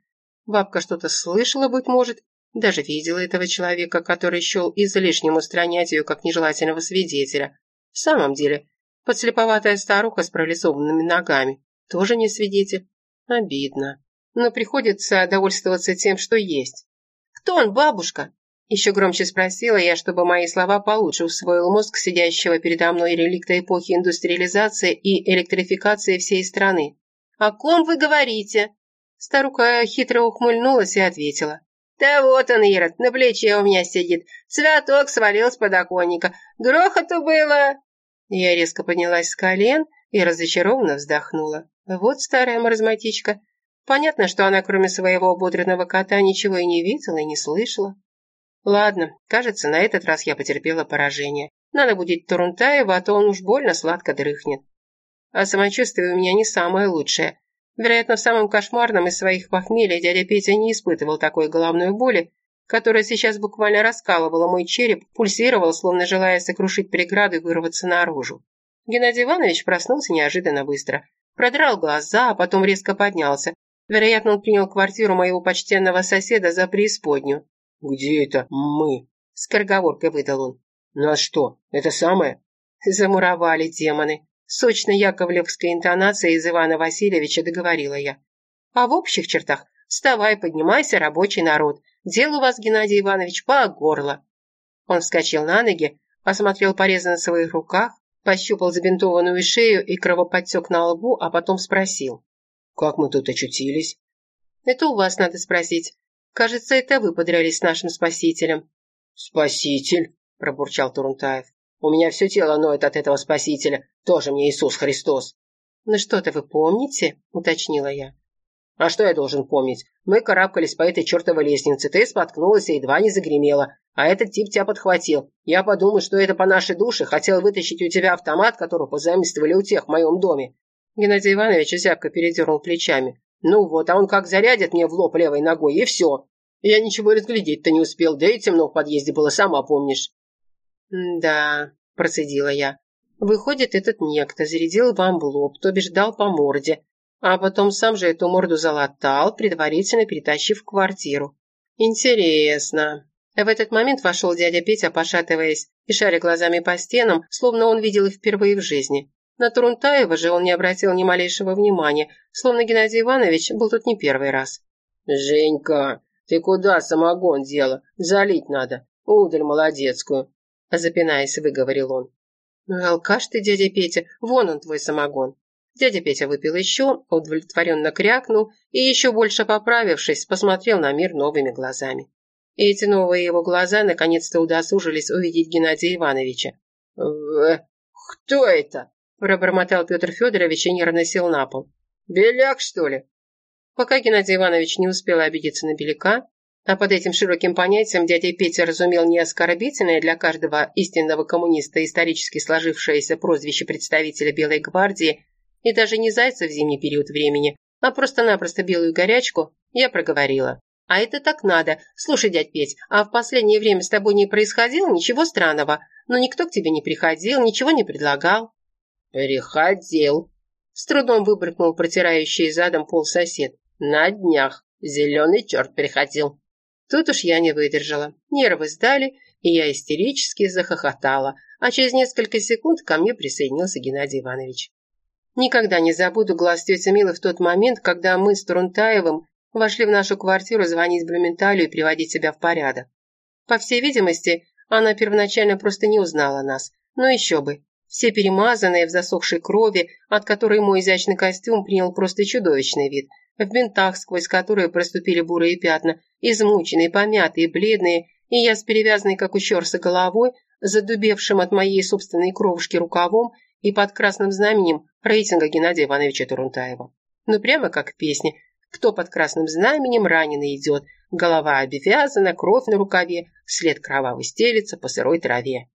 Бабка что-то слышала, быть может, даже видела этого человека, который счел излишним устранять ее как нежелательного свидетеля. В самом деле, Подслеповатая старуха с прорисованными ногами. Тоже не свидетель. Обидно. Но приходится довольствоваться тем, что есть. «Кто он, бабушка?» Еще громче спросила я, чтобы мои слова получше усвоил мозг сидящего передо мной реликта эпохи индустриализации и электрификации всей страны. «О ком вы говорите?» Старуха хитро ухмыльнулась и ответила. «Да вот он, Ирод, на плече у меня сидит. Цветок свалил с подоконника. Грохоту было!» Я резко поднялась с колен и разочарованно вздохнула. Вот старая маразматичка. Понятно, что она кроме своего ободренного кота ничего и не видела и не слышала. Ладно, кажется, на этот раз я потерпела поражение. Надо будет Турунтаева, а то он уж больно сладко дрыхнет. А самочувствие у меня не самое лучшее. Вероятно, в самом кошмарном из своих похмелий дядя Петя не испытывал такой головной боли, которая сейчас буквально раскалывала мой череп, пульсировала, словно желая сокрушить преграду и вырваться наружу. Геннадий Иванович проснулся неожиданно быстро. Продрал глаза, а потом резко поднялся. Вероятно, он принял квартиру моего почтенного соседа за преисподнюю. «Где это мы?» — скороговоркой выдал он. «Нас что, это самое?» Замуровали демоны. Сочной яковлевской интонацией из Ивана Васильевича договорила я. А в общих чертах вставай, поднимайся, рабочий народ. Дел у вас, Геннадий Иванович, по горло. Он вскочил на ноги, осмотрел порезы на своих руках, пощупал забинтованную шею и кровоподтек на лбу, а потом спросил. «Как мы тут очутились?» «Это у вас надо спросить. Кажется, это вы подрались с нашим спасителем». «Спаситель?» – пробурчал Турунтаев. «У меня все тело ноет от этого спасителя. Тоже мне Иисус Христос». «Ну что-то вы помните?» – уточнила я. А что я должен помнить? Мы карабкались по этой чертовой лестнице, ты споткнулась и едва не загремела. А этот тип тебя подхватил. Я подумал, что это по нашей душе, хотел вытащить у тебя автомат, который позаимствовали у тех в моем доме. Геннадий Иванович зябко передернул плечами. Ну вот, а он как зарядит мне в лоб левой ногой, и все. Я ничего разглядеть-то не успел, да и темно в подъезде было, сама помнишь. «Да», – процедила я. «Выходит, этот некто зарядил вам в лоб, то бишь дал по морде, а потом сам же эту морду залатал, предварительно перетащив в квартиру. Интересно. В этот момент вошел дядя Петя, пошатываясь и шаря глазами по стенам, словно он видел их впервые в жизни. На Турунтаева же он не обратил ни малейшего внимания, словно Геннадий Иванович был тут не первый раз. «Женька, ты куда самогон дела? Залить надо. Удаль молодецкую», запинаясь, выговорил он. «Алкаш ты, дядя Петя, вон он твой самогон». Дядя Петя выпил еще, удовлетворенно крякнул и, еще больше поправившись, посмотрел на мир новыми глазами. и эти новые его глаза наконец-то удосужились увидеть Геннадия Ивановича. «Кто это?» – пробормотал Петр Федорович и нервно сел на пол. «Беляк, что ли?» Пока Геннадий Иванович не успел обидеться на Беляка, а под этим широким понятием дядя Петя разумел не оскорбительное для каждого истинного коммуниста исторически сложившееся прозвище представителя Белой гвардии и даже не зайца в зимний период времени, а просто-напросто белую горячку, я проговорила. «А это так надо. Слушай, дядь Петь, а в последнее время с тобой не происходило ничего странного? Но никто к тебе не приходил, ничего не предлагал?» «Приходил», — с трудом выбрыкнул протирающий задом пол сосед. «На днях. Зеленый черт приходил». Тут уж я не выдержала. Нервы сдали, и я истерически захохотала, а через несколько секунд ко мне присоединился Геннадий Иванович. Никогда не забуду глаз тети Милы в тот момент, когда мы с Трунтаевым вошли в нашу квартиру звонить Блюменталю и приводить себя в порядок. По всей видимости, она первоначально просто не узнала нас. Но еще бы. Все перемазанные в засохшей крови, от которой мой изящный костюм принял просто чудовищный вид. В бинтах, сквозь которые проступили бурые пятна, измученные, помятые, бледные, и я с перевязанной, как у щерса, головой, задубевшим от моей собственной кровушки рукавом и под красным знаменем рейтинга Геннадия Ивановича Турунтаева. Ну, прямо как в песне «Кто под красным знаменем раненый идет, голова обвязана, кровь на рукаве, след кровавый стелится по сырой траве».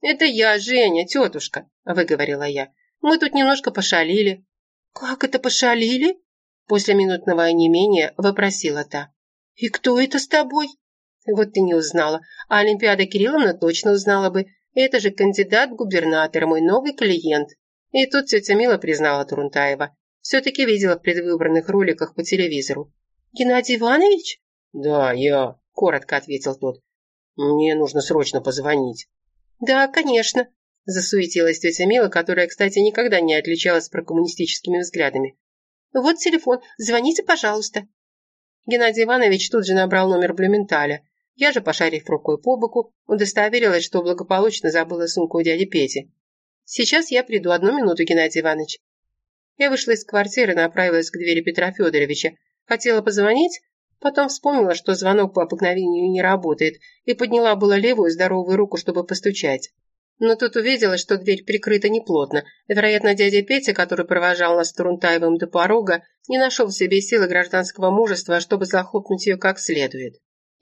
«Это я, Женя, тетушка», – выговорила я. «Мы тут немножко пошалили». «Как это пошалили?» После минутного онемения вопросила та. «И кто это с тобой?» «Вот ты не узнала, а Олимпиада Кирилловна точно узнала бы. Это же кандидат губернатор, мой новый клиент». И тут тетя Мила признала Турунтаева. Все-таки видела в предвыборных роликах по телевизору. «Геннадий Иванович?» «Да, я», – коротко ответил тот. «Мне нужно срочно позвонить». «Да, конечно», – засуетилась тетя Мила, которая, кстати, никогда не отличалась прокоммунистическими взглядами. «Вот телефон, звоните, пожалуйста». Геннадий Иванович тут же набрал номер Блюменталя. Я же, пошарив рукой по боку, удостоверилась, что благополучно забыла сумку у дяди Пети. «Сейчас я приду. Одну минуту, Геннадий Иванович». Я вышла из квартиры и направилась к двери Петра Федоровича. Хотела позвонить, потом вспомнила, что звонок по обыкновению не работает, и подняла было левую здоровую руку, чтобы постучать. Но тут увидела, что дверь прикрыта неплотно. Вероятно, дядя Петя, который провожал нас с Турунтаевым до порога, не нашел в себе силы гражданского мужества, чтобы захлопнуть ее как следует.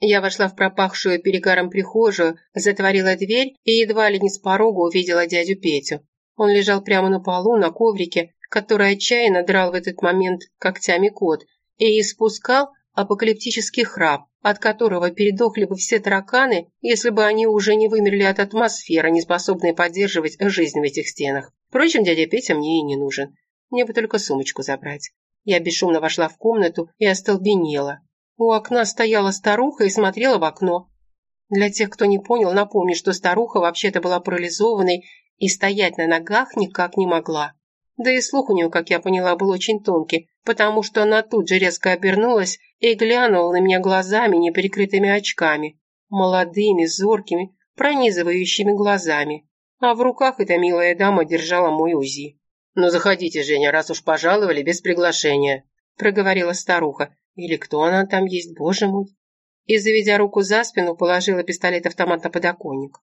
Я вошла в пропахшую перегаром прихожую, затворила дверь и едва ли не с порога увидела дядю Петю. Он лежал прямо на полу, на коврике, который отчаянно драл в этот момент когтями кот, и испускал апокалиптический храп, от которого передохли бы все тараканы, если бы они уже не вымерли от атмосферы, не способной поддерживать жизнь в этих стенах. Впрочем, дядя Петя мне и не нужен. Мне бы только сумочку забрать. Я бесшумно вошла в комнату и остолбенела. У окна стояла старуха и смотрела в окно. Для тех, кто не понял, напомню, что старуха вообще-то была парализованной и стоять на ногах никак не могла. Да и слух у нее, как я поняла, был очень тонкий, потому что она тут же резко обернулась и глянула на меня глазами, неприкрытыми очками, молодыми, зоркими, пронизывающими глазами. А в руках эта милая дама держала мой УЗИ. «Ну, заходите, Женя, раз уж пожаловали без приглашения», – проговорила старуха. Или кто она там есть, боже мой. И, заведя руку за спину, положила пистолет-автомат на подоконник.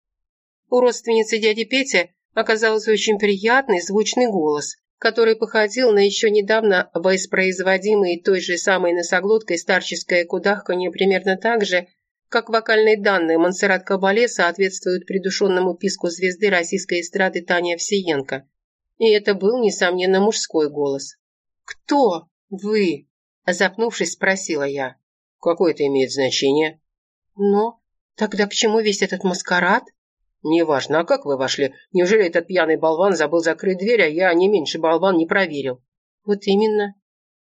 У родственницы дяди Пети оказался очень приятный звучный голос, который походил на еще недавно воспроизводимый той же самой носоглоткой старческое кудахканье примерно так же, как вокальные данные Монсеррат Кабале соответствуют придушенному писку звезды российской эстрады Таня Овсиенко. И это был, несомненно, мужской голос. «Кто вы?» Запнувшись, спросила я. «Какое это имеет значение?» «Но тогда к чему весь этот маскарад?» «Неважно, а как вы вошли? Неужели этот пьяный болван забыл закрыть дверь, а я, не меньше болван, не проверил?» «Вот именно».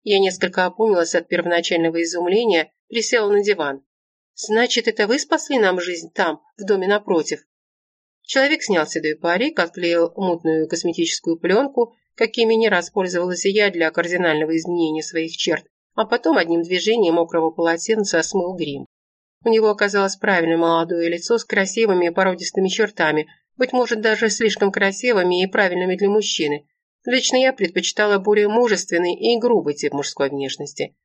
Я несколько опомнилась от первоначального изумления, присела на диван. «Значит, это вы спасли нам жизнь там, в доме напротив?» Человек снял седой парик, отклеил мутную косметическую пленку, какими не раз пользовалась я для кардинального изменения своих черт, а потом одним движением мокрого полотенца смыл грим. У него оказалось правильное молодое лицо с красивыми породистыми чертами, быть может, даже слишком красивыми и правильными для мужчины. Лично я предпочитала более мужественный и грубый тип мужской внешности.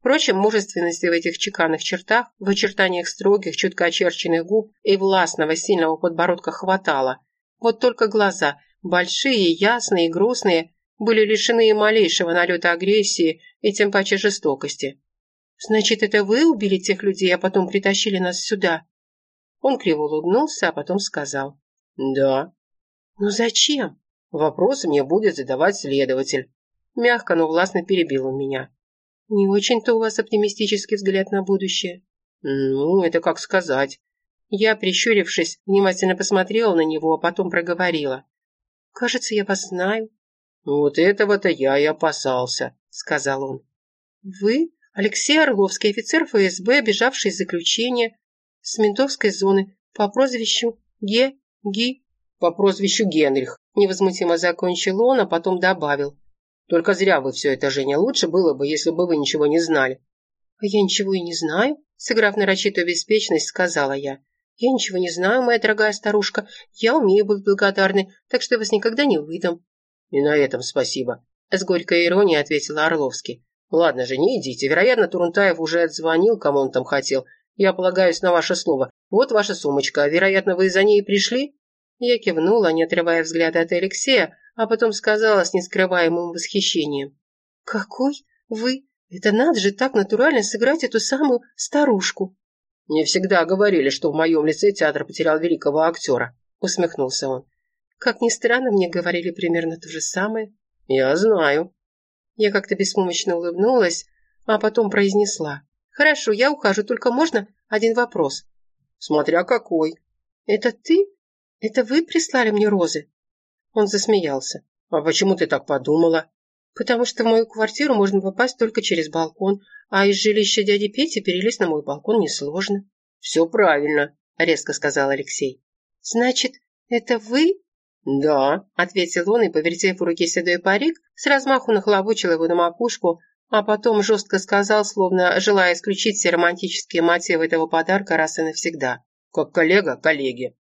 Впрочем, мужественности в этих чеканных чертах, в очертаниях строгих, чутко очерченных губ и властного сильного подбородка хватало. Вот только глаза, большие, ясные и грустные, были лишены и малейшего налета агрессии и тем паче жестокости. «Значит, это вы убили тех людей, а потом притащили нас сюда?» Он криво улыбнулся, а потом сказал. «Да». «Но зачем?» «Вопросы мне будет задавать следователь». Мягко, но властно перебил он меня. «Не очень-то у вас оптимистический взгляд на будущее». «Ну, это как сказать». Я, прищурившись, внимательно посмотрела на него, а потом проговорила. «Кажется, я вас знаю». «Вот этого-то я и опасался», — сказал он. «Вы Алексей Орловский, офицер ФСБ, бежавший из заключения с ментовской зоны по прозвищу Ге... Ги...» «По прозвищу Генрих», — невозмутимо закончил он, а потом добавил. Только зря вы все это, Женя. Лучше было бы, если бы вы ничего не знали». «А я ничего и не знаю», — сыграв нарочитую беспечность, сказала я. «Я ничего не знаю, моя дорогая старушка. Я умею быть благодарной, так что я вас никогда не выдам». «И на этом спасибо», — с горькой иронией ответила Орловский. «Ладно же, не идите. Вероятно, Турунтаев уже отзвонил, кому он там хотел. Я полагаюсь на ваше слово. Вот ваша сумочка. Вероятно, вы за ней пришли?» Я кивнула, не отрывая взгляда от Алексея, а потом сказала с нескрываемым восхищением. «Какой вы? Это надо же так натурально сыграть эту самую старушку!» «Не всегда говорили, что в моем лице театр потерял великого актера», — усмехнулся он. «Как ни странно, мне говорили примерно то же самое». «Я знаю». Я как-то беспомощно улыбнулась, а потом произнесла. «Хорошо, я ухожу, только можно один вопрос?» «Смотря какой». «Это ты? Это вы прислали мне розы?» Он засмеялся. «А почему ты так подумала?» «Потому что в мою квартиру можно попасть только через балкон, а из жилища дяди Пети перелезть на мой балкон несложно». «Все правильно», — резко сказал Алексей. «Значит, это вы?» «Да», — ответил он и, повертев в руке седой парик, с размаху нахлобучил его на макушку, а потом жестко сказал, словно желая исключить все романтические мотивы этого подарка раз и навсегда. «Как коллега коллеге».